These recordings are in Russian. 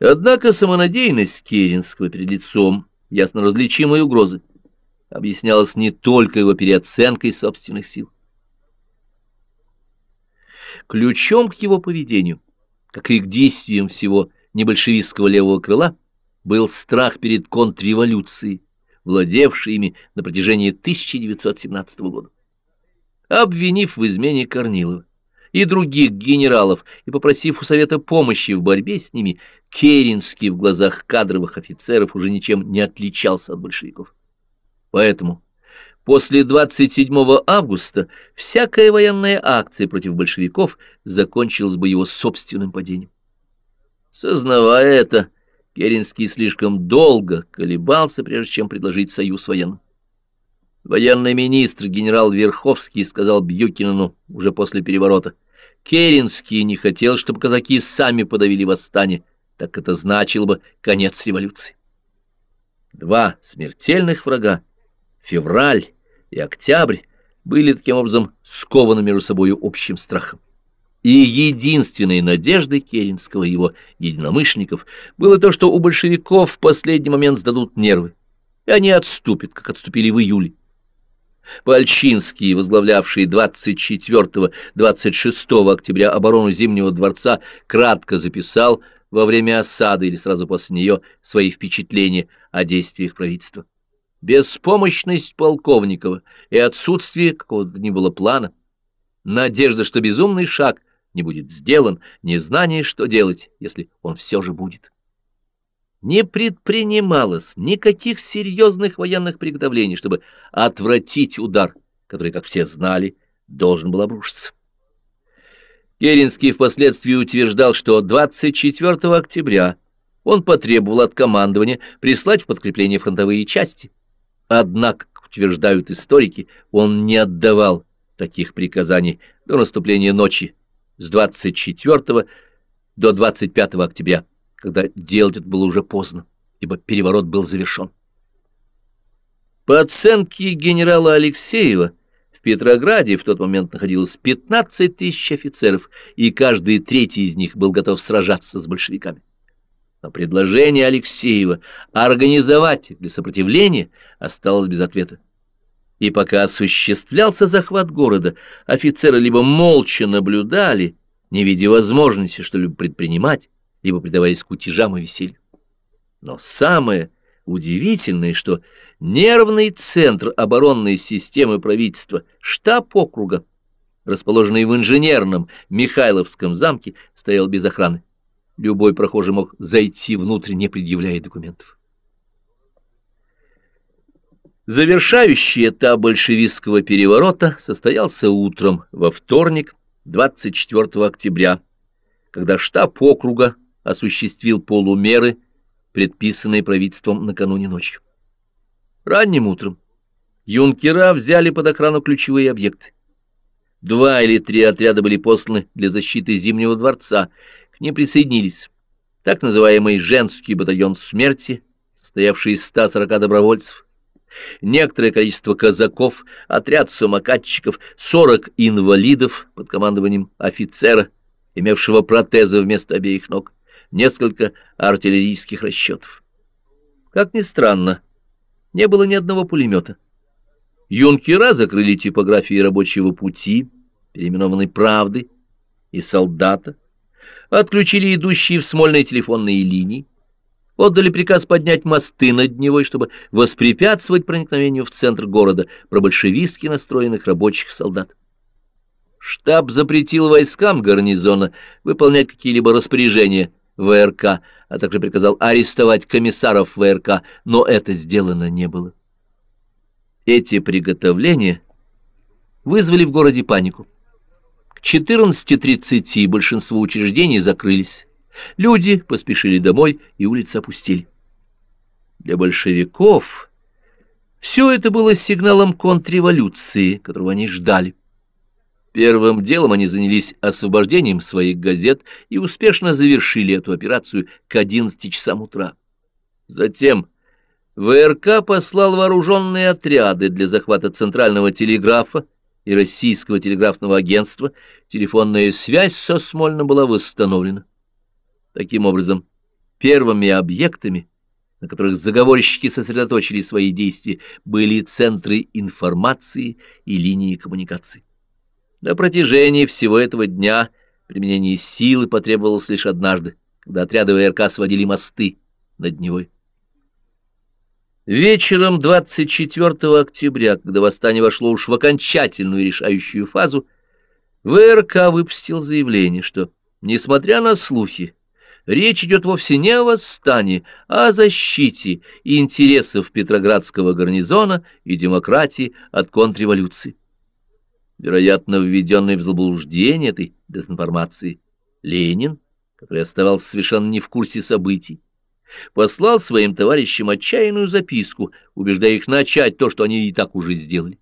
Однако самонадеянность Керенского перед лицом ясно различимой угрозы объяснялась не только его переоценкой собственных сил. Ключом к его поведению, как и к действиям всего небольшевистского левого крыла, был страх перед контрреволюцией, владевшей ими на протяжении 1917 года. Обвинив в измене Корнилова и других генералов и попросив у Совета помощи в борьбе с ними, Керенский в глазах кадровых офицеров уже ничем не отличался от большевиков. Поэтому после 27 августа всякая военная акция против большевиков закончилась бы его собственным падением. Сознавая это, Керенский слишком долго колебался, прежде чем предложить союз военным. Военный министр генерал Верховский сказал Бьюкинену уже после переворота, Керенский не хотел, чтобы казаки сами подавили восстание, так это значило бы конец революции. Два смертельных врага, февраль и октябрь, были таким образом скованы между собой общим страхом. И единственной надеждой Керенского и его единомышленников было то, что у большевиков в последний момент сдадут нервы, и они отступят, как отступили в июле. Пальчинский, возглавлявший 24-26 октября оборону Зимнего дворца, кратко записал во время осады или сразу после нее свои впечатления о действиях правительства. Беспомощность Полковникова и отсутствие какого-то ни было плана, надежда, что безумный шаг не будет сделан, незнание, что делать, если он все же будет. Не предпринималось никаких серьезных военных приготовлений, чтобы отвратить удар, который, как все знали, должен был обрушиться. Керенский впоследствии утверждал, что 24 октября он потребовал от командования прислать в подкрепление фронтовые части. Однако, как утверждают историки, он не отдавал таких приказаний до наступления ночи с 24 до 25 октября, когда делать это было уже поздно, ибо переворот был завершен. По оценке генерала Алексеева, в Петрограде в тот момент находилось 15 тысяч офицеров, и каждый третий из них был готов сражаться с большевиками. Но предложение Алексеева организовать для сопротивления осталось без ответа. И пока осуществлялся захват города, офицеры либо молча наблюдали, не видя возможности что-либо предпринимать, либо предаваясь кутежам и веселью. Но самое удивительное, что нервный центр оборонной системы правительства, штаб округа, расположенный в инженерном Михайловском замке, стоял без охраны. Любой прохожий мог зайти внутрь, не предъявляя документов. Завершающий этап большевистского переворота состоялся утром во вторник, 24 октября, когда штаб округа осуществил полумеры, предписанные правительством накануне ночью. Ранним утром юнкера взяли под охрану ключевые объекты. Два или три отряда были посланы для защиты Зимнего дворца, к ним присоединились так называемый «женский батальон смерти», состоявший из 140 добровольцев, некоторое количество казаков, отряд самокатчиков, 40 инвалидов под командованием офицера, имевшего протезы вместо обеих ног, несколько артиллерийских расчетов. Как ни странно, не было ни одного пулемета. Юнкера закрыли типографии рабочего пути, переименованной «Правды», и солдата, отключили идущие в Смольные телефонные линии, отдали приказ поднять мосты над Невой, чтобы воспрепятствовать проникновению в центр города пробольшевистски настроенных рабочих солдат. Штаб запретил войскам гарнизона выполнять какие-либо распоряжения ВРК, а также приказал арестовать комиссаров ВРК, но это сделано не было. Эти приготовления вызвали в городе панику. К 14.30 большинство учреждений закрылись. Люди поспешили домой, и улицы опустили. Для большевиков все это было сигналом контрреволюции, которого они ждали. Первым делом они занялись освобождением своих газет и успешно завершили эту операцию к 11 часам утра. Затем ВРК послал вооруженные отряды для захвата Центрального телеграфа и Российского телеграфного агентства. Телефонная связь со Смольным была восстановлена. Таким образом, Первыми объектами, на которых заговорщики сосредоточили свои действия, были центры информации и линии коммуникаций. На протяжении всего этого дня применение силы потребовалось лишь однажды, когда отряды ВРК сводили мосты над Невой. Вечером 24 октября, когда восстание вошло уж в окончательную решающую фазу, ВРК выпустил заявление, что, несмотря на слухи, речь идет вовсе не о восстании, а о защите интересов Петроградского гарнизона и демократии от контрреволюции. Вероятно, введенный в заблуждение этой дезинформации Ленин, который оставался совершенно не в курсе событий, послал своим товарищам отчаянную записку, убеждая их начать то, что они и так уже сделали.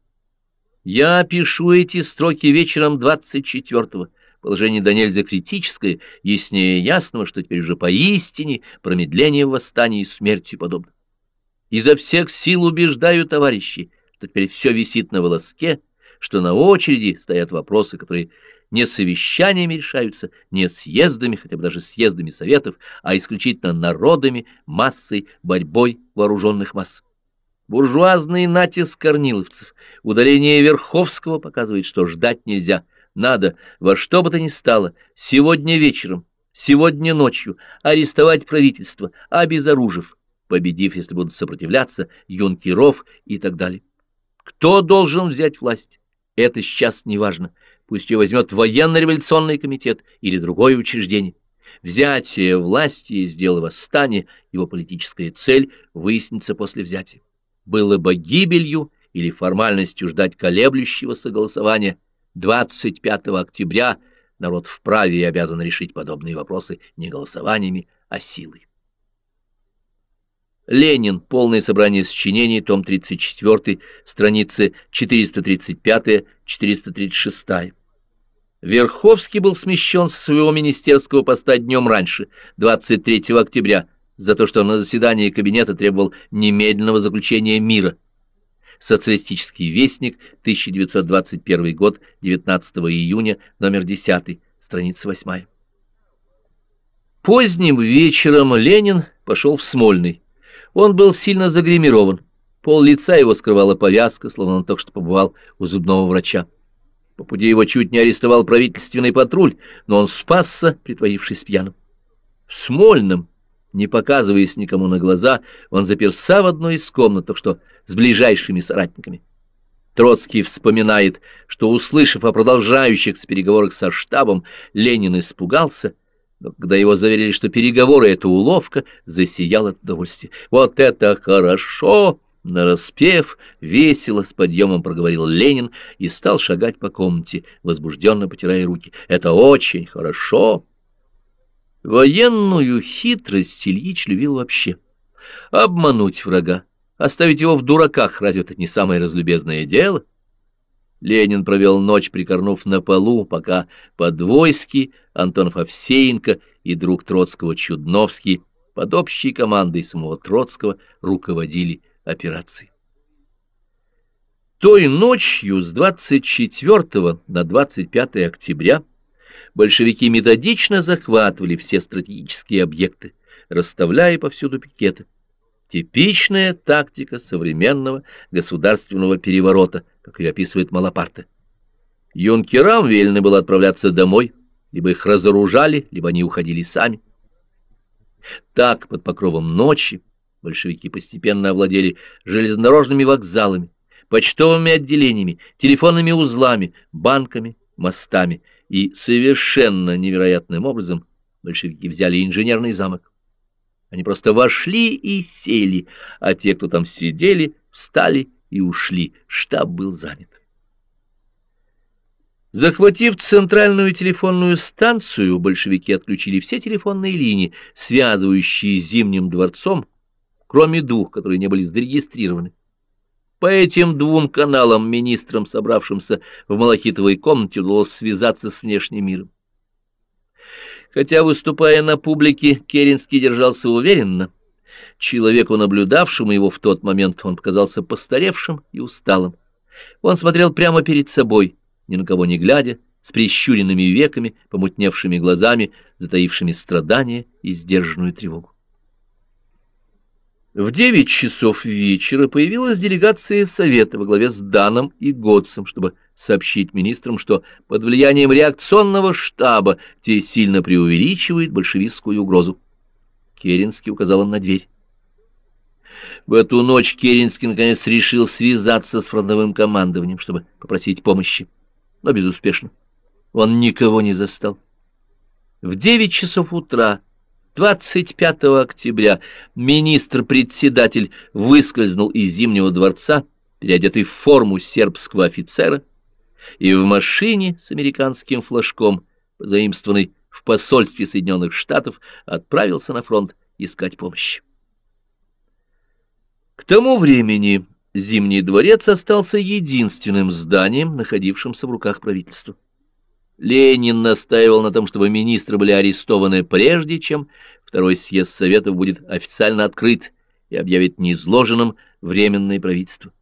Я пишу эти строки вечером 24-го. Положение до критическое, яснее ясного, что теперь уже поистине промедление в восстании и смерти подобно. Изо всех сил убеждаю товарищей, что теперь все висит на волоске, что на очереди стоят вопросы, которые не совещаниями решаются, не съездами, хотя бы даже съездами советов, а исключительно народами, массой, борьбой вооруженных масс. Буржуазный натиск корниловцев, удаление Верховского показывает, что ждать нельзя. Надо во что бы то ни стало, сегодня вечером, сегодня ночью арестовать правительство, обезоружив, победив, если будут сопротивляться, юнкеров и так далее. Кто должен взять власть? Это сейчас не важно. Пусть ее возьмет военно-революционный комитет или другое учреждение. Взятие власти и дело восстания, его политическая цель выяснится после взятия. Было бы гибелью или формальностью ждать колеблющегося голосования 25 октября народ вправе и обязан решить подобные вопросы не голосованиями, а силой. Ленин. Полное собрание сочинений. Том 34. Страницы 435-436. Верховский был смещен со своего министерского поста днем раньше, 23 октября, за то, что на заседании кабинета требовал немедленного заключения мира. Социалистический вестник, 1921 год, 19 июня, номер 10, страница 8. Поздним вечером Ленин пошел в Смольный. Он был сильно загримирован. Пол лица его скрывала повязка, словно он только что побывал у зубного врача. По пути его чуть не арестовал правительственный патруль, но он спасся, притворившись пьяным. В Смольном, не показываясь никому на глаза, он заперся в одной из комнат, так что с ближайшими соратниками. Троцкий вспоминает, что, услышав о продолжающихся переговорах со штабом, Ленин испугался — но когда его заверили, что переговоры — это уловка, засиял от удовольствия. «Вот это хорошо!» Нараспев, весело, с подъемом проговорил Ленин и стал шагать по комнате, возбужденно потирая руки. «Это очень хорошо!» Военную хитрость Ильич любил вообще. Обмануть врага, оставить его в дураках, разве это не самое разлюбезное дело? — Ленин провел ночь, прикорнув на полу, пока Подвойский, Антонов Овсеенко и друг Троцкого Чудновский под общей командой самого Троцкого руководили операцией. Той ночью с 24 на 25 октября большевики методично захватывали все стратегические объекты, расставляя повсюду пикеты. Типичная тактика современного государственного переворота, как ее описывает Малапарте. Юнкерам велено было отправляться домой, либо их разоружали, либо они уходили сами. Так, под покровом ночи, большевики постепенно овладели железнодорожными вокзалами, почтовыми отделениями, телефонными узлами, банками, мостами, и совершенно невероятным образом большевики взяли инженерный замок. Они просто вошли и сели, а те, кто там сидели, встали и ушли. Штаб был занят. Захватив центральную телефонную станцию, большевики отключили все телефонные линии, связывающие с Зимним дворцом, кроме двух, которые не были зарегистрированы. По этим двум каналам министрам, собравшимся в Малахитовой комнате, удалось связаться с внешним миром. Хотя, выступая на публике, Керенский держался уверенно, человеку, наблюдавшему его в тот момент, он показался постаревшим и усталым. Он смотрел прямо перед собой, ни на кого не глядя, с прищуренными веками, помутневшими глазами, затаившими страдания и сдержанную тревогу. В девять часов вечера появилась делегация Совета во главе с Даном и Готсом, чтобы сообщить министрам, что под влиянием реакционного штаба те сильно преувеличивают большевистскую угрозу. Керенский указал им на дверь. В эту ночь Керенский наконец решил связаться с фронтовым командованием, чтобы попросить помощи, но безуспешно. Он никого не застал. В девять часов утра 25 октября министр-председатель выскользнул из Зимнего дворца, переодетый в форму сербского офицера, и в машине с американским флажком, заимствованной в посольстве Соединенных Штатов, отправился на фронт искать помощи. К тому времени Зимний дворец остался единственным зданием, находившимся в руках правительства. Ленин настаивал на том, чтобы министры были арестованы прежде, чем второй съезд Советов будет официально открыт и объявит неизложенным Временное правительство.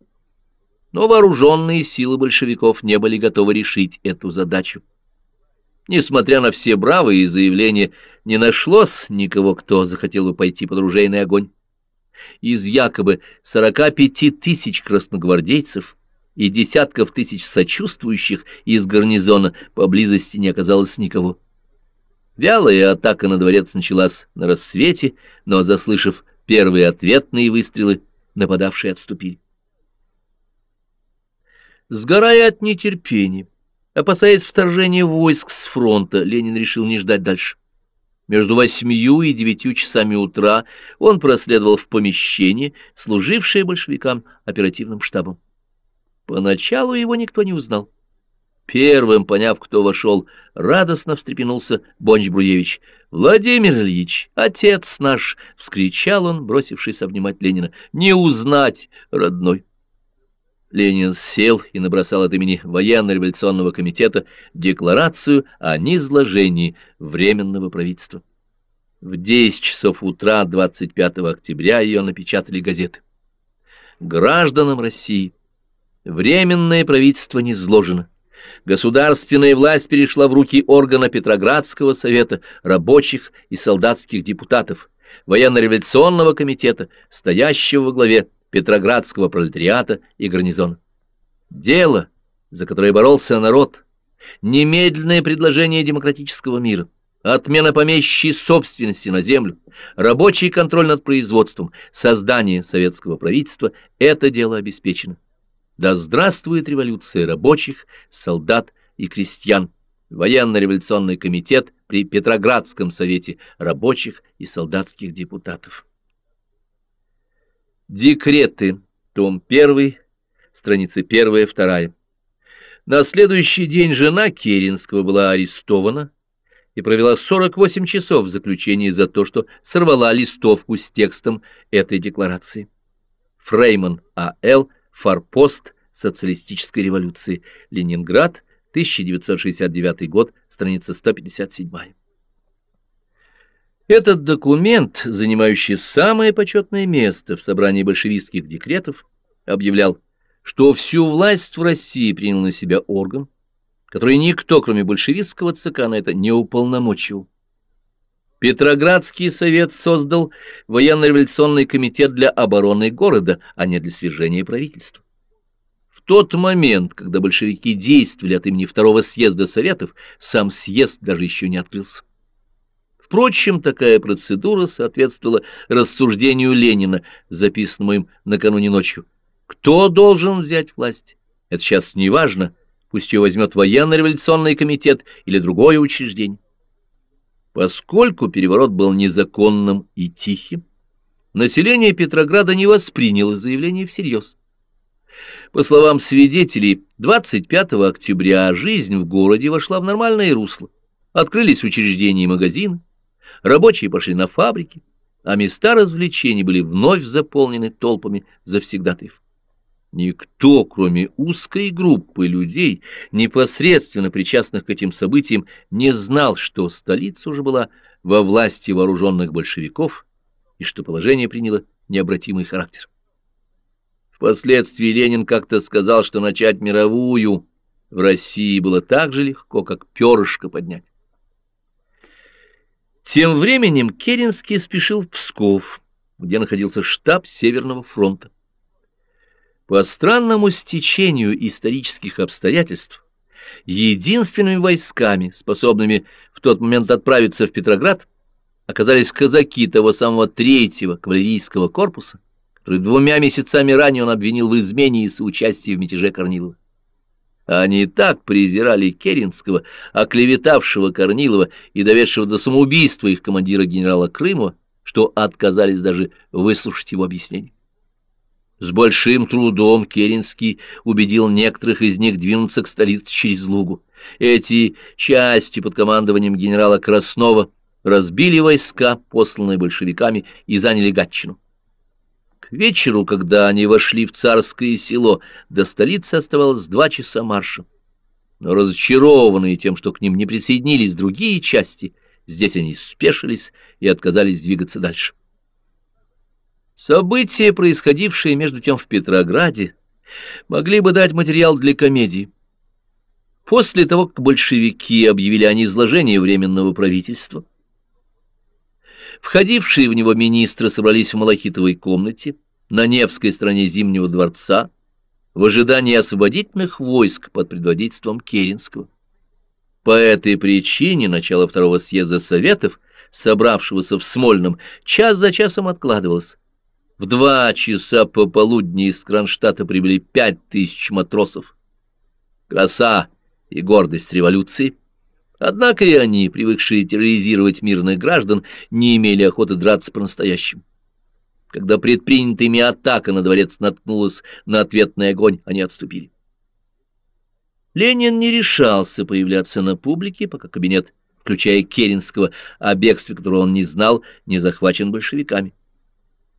Но вооруженные силы большевиков не были готовы решить эту задачу. Несмотря на все бравые заявления, не нашлось никого, кто захотел бы пойти под ружейный огонь. Из якобы 45 тысяч красногвардейцев и десятков тысяч сочувствующих из гарнизона поблизости не оказалось никого. Вялая атака на дворец началась на рассвете, но, заслышав первые ответные выстрелы, нападавшие отступили. Сгорая от нетерпения, опасаясь вторжения войск с фронта, Ленин решил не ждать дальше. Между восьмью и девятью часами утра он проследовал в помещение, служившее большевикам оперативным штабом. Поначалу его никто не узнал. Первым, поняв, кто вошел, радостно встрепенулся Бонч-Бруевич. «Владимир Ильич, отец наш!» — вскричал он, бросившись обнимать Ленина. «Не узнать, родной!» Ленин сел и набросал от имени военно-революционного комитета декларацию о низложении Временного правительства. В 10 часов утра 25 октября ее напечатали газеты. Гражданам России Временное правительство не сложено. Государственная власть перешла в руки органа Петроградского совета, рабочих и солдатских депутатов, военно-революционного комитета, стоящего во главе Петроградского пролетариата и гарнизона. Дело, за которое боролся народ, немедленное предложение демократического мира, отмена помещей собственности на землю, рабочий контроль над производством, создание советского правительства – это дело обеспечено. Да здравствует революция рабочих, солдат и крестьян, военно-революционный комитет при Петроградском совете рабочих и солдатских депутатов. Декреты, том 1, страницы 1-2. На следующий день жена Керенского была арестована и провела 48 часов в заключении за то, что сорвала листовку с текстом этой декларации. Фрейман А.Л. Форпост социалистической революции. Ленинград, 1969 год, страница 157. Этот документ, занимающий самое почетное место в собрании большевистских декретов, объявлял, что всю власть в России принял на себя орган, который никто, кроме большевистского ЦК, на это не уполномочил. Петроградский совет создал военно-революционный комитет для обороны города, а не для свержения правительства. В тот момент, когда большевики действовали от имени второго съезда советов, сам съезд даже еще не открылся. Впрочем, такая процедура соответствовала рассуждению Ленина, записанному им накануне ночью. Кто должен взять власть? Это сейчас не важно, пусть ее возьмет военно-революционный комитет или другое учреждение. Поскольку переворот был незаконным и тихим, население Петрограда не восприняло заявление всерьез. По словам свидетелей, 25 октября жизнь в городе вошла в нормальное русло. Открылись учреждения и магазины, рабочие пошли на фабрики, а места развлечений были вновь заполнены толпами завсегдатаев. Никто, кроме узкой группы людей, непосредственно причастных к этим событиям, не знал, что столица уже была во власти вооруженных большевиков и что положение приняло необратимый характер. Впоследствии Ленин как-то сказал, что начать мировую в России было так же легко, как перышко поднять. Тем временем Керенский спешил в Псков, где находился штаб Северного фронта. По странному стечению исторических обстоятельств, единственными войсками, способными в тот момент отправиться в Петроград, оказались казаки того самого третьего кавалерийского корпуса, который двумя месяцами ранее он обвинил в измене и соучастии в мятеже Корнилова. Они так презирали Керенского, оклеветавшего Корнилова и доведшего до самоубийства их командира генерала Крымова, что отказались даже выслушать его объяснение. С большим трудом Керенский убедил некоторых из них двинуться к столице через Лугу. Эти части под командованием генерала Краснова разбили войска, посланные большевиками, и заняли Гатчину. К вечеру, когда они вошли в царское село, до столицы оставалось два часа марша. Но разочарованные тем, что к ним не присоединились другие части, здесь они спешились и отказались двигаться дальше. События, происходившие между тем в Петрограде, могли бы дать материал для комедии. После того, как большевики объявили о низложении Временного правительства, Входившие в него министры собрались в Малахитовой комнате на Невской стороне Зимнего дворца в ожидании освободительных войск под предводительством Керенского. По этой причине начало второго съезда Советов, собравшегося в Смольном, час за часом откладывалось. В два часа пополудни из Кронштадта прибыли пять тысяч матросов. Краса и гордость революции — Однако и они, привыкшие терроризировать мирных граждан, не имели охоты драться по-настоящему. Когда предпринятая ими атака на дворец наткнулась на ответный огонь, они отступили. Ленин не решался появляться на публике, пока кабинет, включая Керенского, о бегстве которого он не знал, не захвачен большевиками.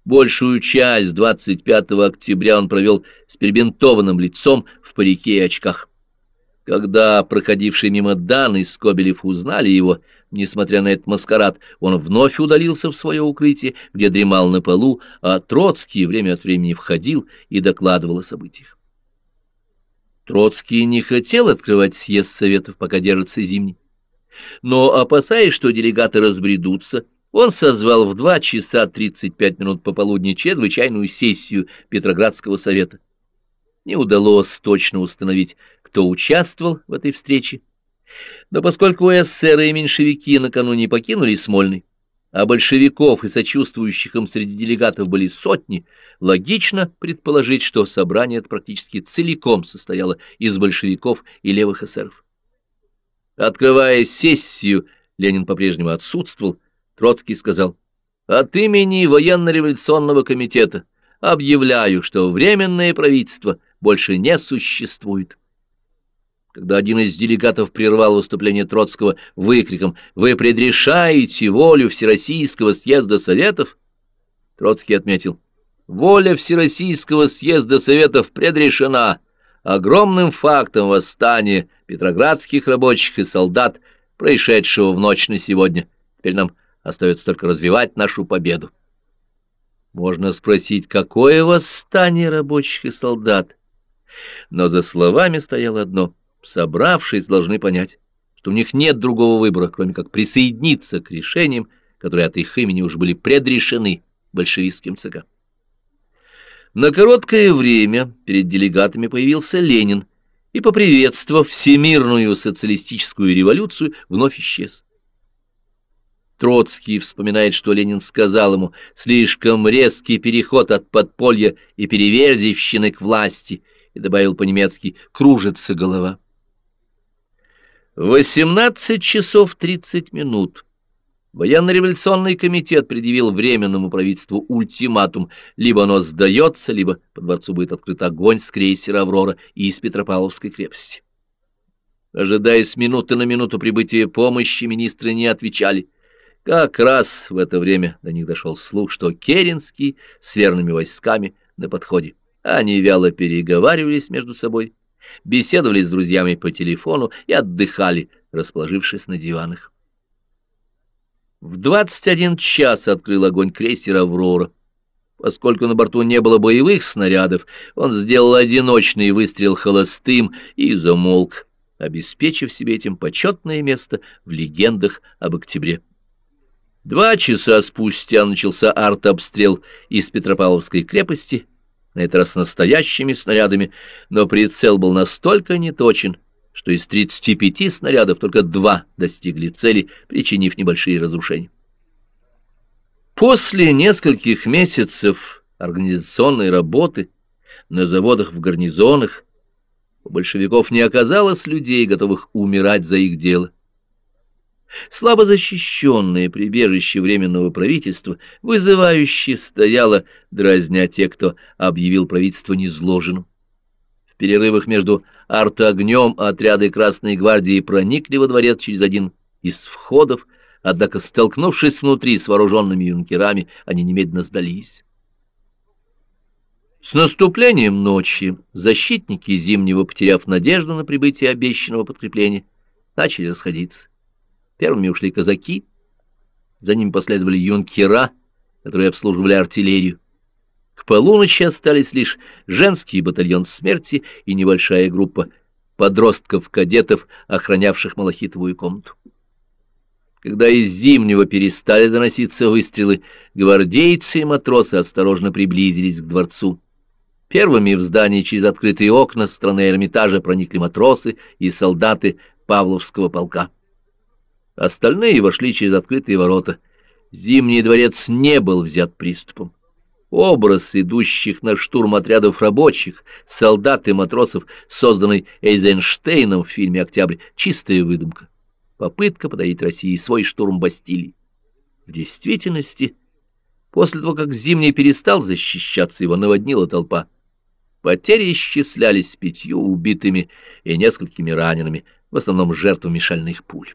Большую часть 25 октября он провел с перебинтованным лицом в парике и очках. Когда проходившие мимо Дан и Скобелев узнали его, несмотря на этот маскарад, он вновь удалился в свое укрытие, где дремал на полу, а Троцкий время от времени входил и докладывал о событиях. Троцкий не хотел открывать съезд Советов, пока держится зимний. Но, опасаясь, что делегаты разбредутся, он созвал в два часа тридцать пять минут пополудни чрезвычайную сессию Петроградского совета. Не удалось точно установить, кто участвовал в этой встрече. Но поскольку эсеры и меньшевики накануне покинули Смольный, а большевиков и сочувствующих им среди делегатов были сотни, логично предположить, что собрание это практически целиком состояло из большевиков и левых эсеров. Открывая сессию, Ленин по-прежнему отсутствовал, Троцкий сказал, «От имени военно-революционного комитета объявляю, что Временное правительство больше не существует» когда один из делегатов прервал выступление Троцкого выкриком «Вы предрешаете волю Всероссийского съезда Советов?» Троцкий отметил «Воля Всероссийского съезда Советов предрешена огромным фактом восстания петроградских рабочих и солдат, происшедшего в ночь на сегодня. Теперь нам остается только развивать нашу победу». Можно спросить, какое восстание рабочих и солдат? Но за словами стояло одно — собравшись, должны понять, что у них нет другого выбора, кроме как присоединиться к решениям, которые от их имени уже были предрешены большевистским ЦК. На короткое время перед делегатами появился Ленин и, поприветствовав всемирную социалистическую революцию, вновь исчез. Троцкий вспоминает, что Ленин сказал ему «слишком резкий переход от подполья и переверзивщины к власти» и добавил по-немецки «кружится голова». 18 часов 30 минут. Военно-революционный комитет предъявил Временному правительству ультиматум, либо оно сдается, либо по дворцу будет открыт огонь с крейсера «Аврора» и из Петропавловской крепости. Ожидая с минуты на минуту прибытия помощи, министры не отвечали. Как раз в это время до них дошел слух, что Керенский с верными войсками на подходе. Они вяло переговаривались между собой беседовали с друзьями по телефону и отдыхали, расположившись на диванах. В 21 час открыл огонь крейсер «Аврора». Поскольку на борту не было боевых снарядов, он сделал одиночный выстрел холостым и замолк, обеспечив себе этим почетное место в легендах об октябре. Два часа спустя начался артобстрел из Петропавловской крепости, на этот раз настоящими снарядами, но прицел был настолько неточен, что из 35 снарядов только два достигли цели, причинив небольшие разрушения. После нескольких месяцев организационной работы на заводах в гарнизонах у большевиков не оказалось людей, готовых умирать за их дело. Слабо защищенное прибежище Временного правительства вызывающе стояло, дразня тех, кто объявил правительство незложенным. В перерывах между артогнем отряды Красной гвардии проникли во дворец через один из входов, однако, столкнувшись внутри с вооруженными юнкерами, они немедленно сдались. С наступлением ночи защитники Зимнего, потеряв надежду на прибытие обещанного подкрепления, начали расходиться. Первыми ушли казаки, за ними последовали юнкера, которые обслуживали артиллерию. К полуночи остались лишь женский батальон смерти и небольшая группа подростков-кадетов, охранявших малахитовую комнату. Когда из Зимнего перестали доноситься выстрелы, гвардейцы и матросы осторожно приблизились к дворцу. Первыми в здании через открытые окна страны Эрмитажа проникли матросы и солдаты Павловского полка. Остальные вошли через открытые ворота. Зимний дворец не был взят приступом. Образ идущих на штурм отрядов рабочих, солдат и матросов, созданный Эйзенштейном в фильме «Октябрь», чистая выдумка. Попытка подавить России свой штурм Бастилии. В действительности, после того, как Зимний перестал защищаться, его наводнила толпа. Потери исчислялись пятью убитыми и несколькими ранеными, в основном жертвами шальных пуль.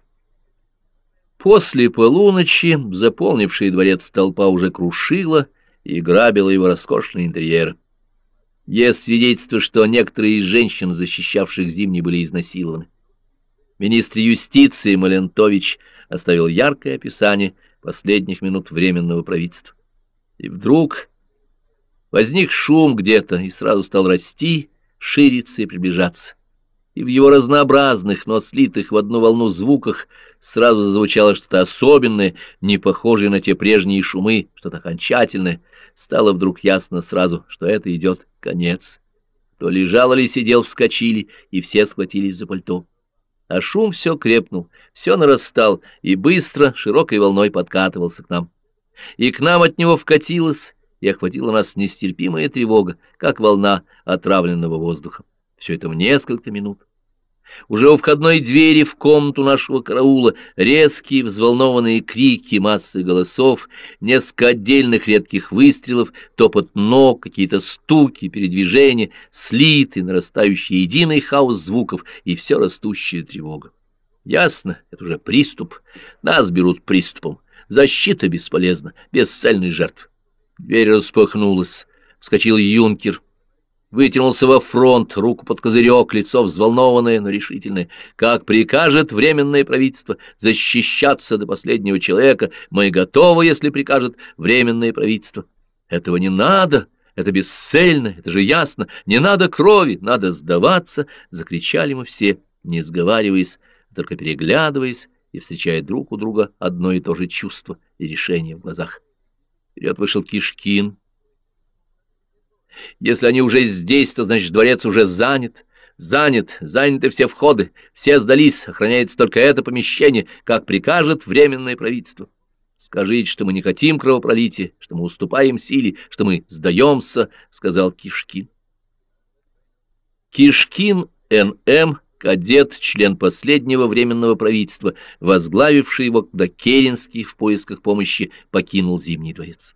После полуночи заполнившая дворец толпа уже крушила и грабила его роскошный интерьер. Есть свидетельство, что некоторые из женщин, защищавших Зимний, были изнасилованы. Министр юстиции Малентович оставил яркое описание последних минут Временного правительства. И вдруг Возник шум где-то и сразу стал расти, шириться и приближаться. И в его разнообразных, но слитых в одну волну звуках сразу зазвучало что-то особенное, не похожее на те прежние шумы, что-то окончательное. Стало вдруг ясно сразу, что это идет конец. То лежал или сидел, вскочили, и все схватились за пальто. А шум все крепнул, все нарастал, и быстро, широкой волной подкатывался к нам. И к нам от него вкатилось и охватила нас нестерпимая тревога, как волна отравленного воздуха. Все это в несколько минут. Уже у входной двери в комнату нашего караула резкие взволнованные крики массы голосов, несколько отдельных редких выстрелов, топот ног, какие-то стуки, передвижения, слиты, нарастающий единый хаос звуков и все растущая тревога. Ясно, это уже приступ. Нас берут приступом. Защита бесполезна, без цельной жертвы. Дверь распахнулась. Вскочил юнкер. Вытянулся во фронт, руку под козырек, лицо взволнованное, но решительное. Как прикажет Временное правительство защищаться до последнего человека, мы готовы, если прикажет Временное правительство. Этого не надо, это бесцельно, это же ясно. Не надо крови, надо сдаваться, закричали мы все, не сговариваясь, только переглядываясь и встречая друг у друга одно и то же чувство и решение в глазах. Вперед вышел Кишкин. Если они уже здесь, то, значит, дворец уже занят. Занят, заняты все входы, все сдались, охраняется только это помещение, как прикажет Временное правительство. Скажите, что мы не хотим кровопролития, что мы уступаем силе, что мы сдаемся, — сказал Кишкин. Кишкин Н.М., кадет, член последнего Временного правительства, возглавивший его, когда Керенский в поисках помощи покинул Зимний дворец.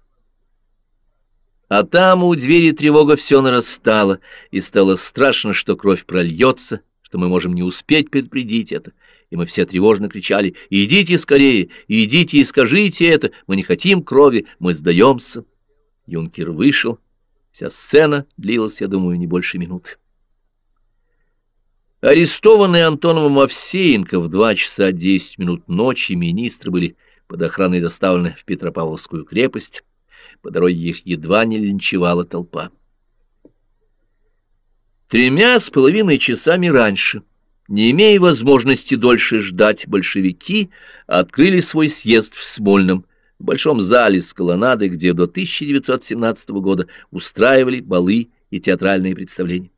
А там у двери тревога все нарастала, и стало страшно, что кровь прольется, что мы можем не успеть предупредить это. И мы все тревожно кричали «Идите скорее! Идите и скажите это! Мы не хотим крови! Мы сдаемся!» Юнкер вышел. Вся сцена длилась, я думаю, не больше минуты. Арестованные Антоновым Овсеенко в два часа десять минут ночи министры были под охраной доставлены в Петропавловскую крепость. По дороге их едва не линчевала толпа. Тремя с половиной часами раньше, не имея возможности дольше ждать, большевики открыли свой съезд в Смольном, в большом зале с колоннадой, где до 1917 года устраивали балы и театральные представления.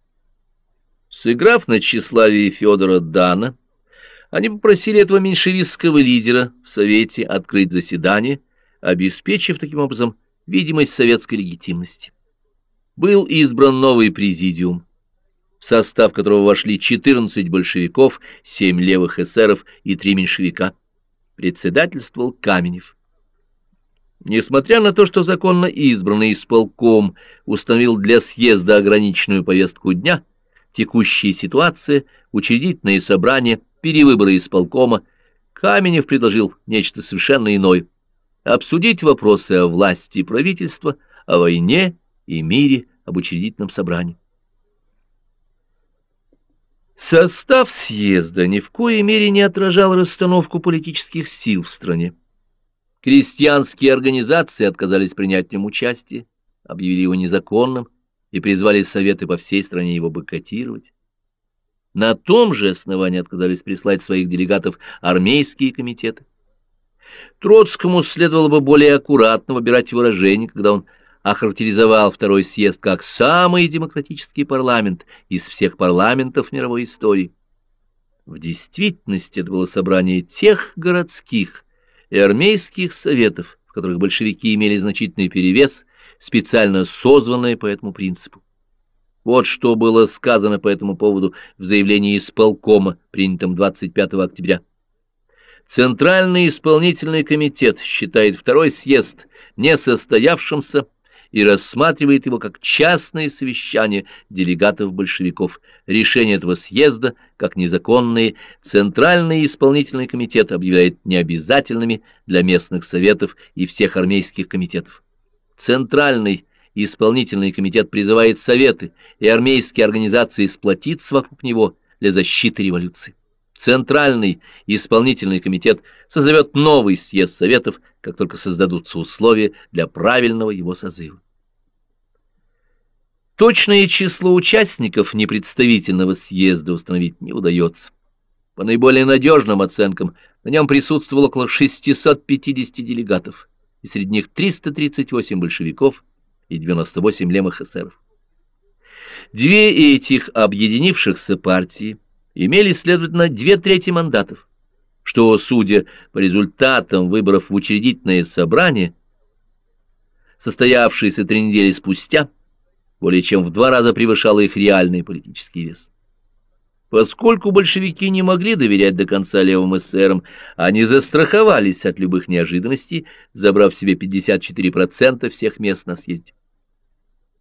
Сыграв на тщеславии Федора Дана, они попросили этого меньшевистского лидера в Совете открыть заседание, обеспечив таким образом видимость советской легитимности. Был избран новый президиум, в состав которого вошли 14 большевиков, 7 левых эсеров и 3 меньшевика. Председательствовал Каменев. Несмотря на то, что законно избранный исполком установил для съезда ограниченную повестку дня, текущая ситуация, учредительные собрания, перевыборы исполкома, Каменев предложил нечто совершенно иное — обсудить вопросы о власти правительства, о войне и мире, об учредительном собрании. Состав съезда ни в коей мере не отражал расстановку политических сил в стране. Крестьянские организации отказались принять в нем участие, объявили его незаконным и призвали советы по всей стране его бойкотировать. На том же основании отказались прислать своих делегатов армейские комитеты. Троцкому следовало бы более аккуратно выбирать выражения, когда он охарактеризовал второй съезд как самый демократический парламент из всех парламентов мировой истории. В действительности это было собрание тех городских и армейских советов, в которых большевики имели значительный перевес, специально созванное по этому принципу. Вот что было сказано по этому поводу в заявлении исполкома, принятом 25 октября. Центральный исполнительный комитет считает второй съезд несостоявшимся и рассматривает его как частное совещание делегатов большевиков. Решение этого съезда, как незаконные, Центральный исполнительный комитет объявляет необязательными для местных советов и всех армейских комитетов. Центральный исполнительный комитет призывает советы и армейские организации сплотиться вокруг него для защиты революции. Центральный исполнительный комитет созовет новый съезд Советов, как только создадутся условия для правильного его созыва. Точное число участников непредставительного съезда установить не удается. По наиболее надежным оценкам, на нем присутствовало около 650 делегатов, и среди них 338 большевиков и 98 лемых эсеров. Две этих объединившихся партии – имели, следовательно, две трети мандатов, что, судя по результатам выборов в учредительное собрание, состоявшееся три недели спустя, более чем в два раза превышало их реальный политический вес. Поскольку большевики не могли доверять до конца левым эсерам, они застраховались от любых неожиданностей, забрав себе 54% всех мест на съезде.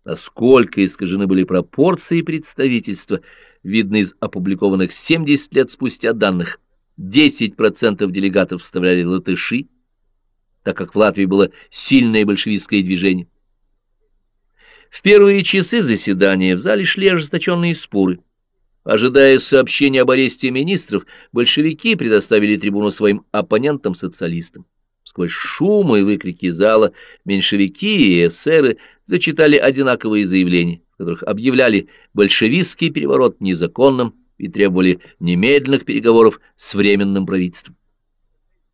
Насколько искажены были пропорции представительства, видно из опубликованных 70 лет спустя данных. 10% делегатов вставляли латыши, так как в Латвии было сильное большевистское движение. В первые часы заседания в зале шли ожесточенные споры. Ожидая сообщения об аресте министров, большевики предоставили трибуну своим оппонентам-социалистам. Сквозь шумы и выкрики зала меньшевики и эсеры зачитали одинаковые заявления в которых объявляли большевистский переворот незаконным и требовали немедленных переговоров с Временным правительством.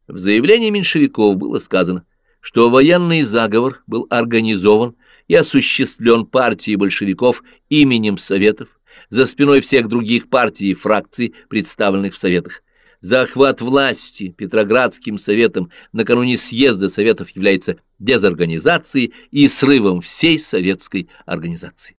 В заявлении меньшевиков было сказано, что военный заговор был организован и осуществлен партией большевиков именем Советов, за спиной всех других партий и фракций, представленных в Советах. Захват власти Петроградским советом накануне съезда Советов является дезорганизацией и срывом всей советской организации.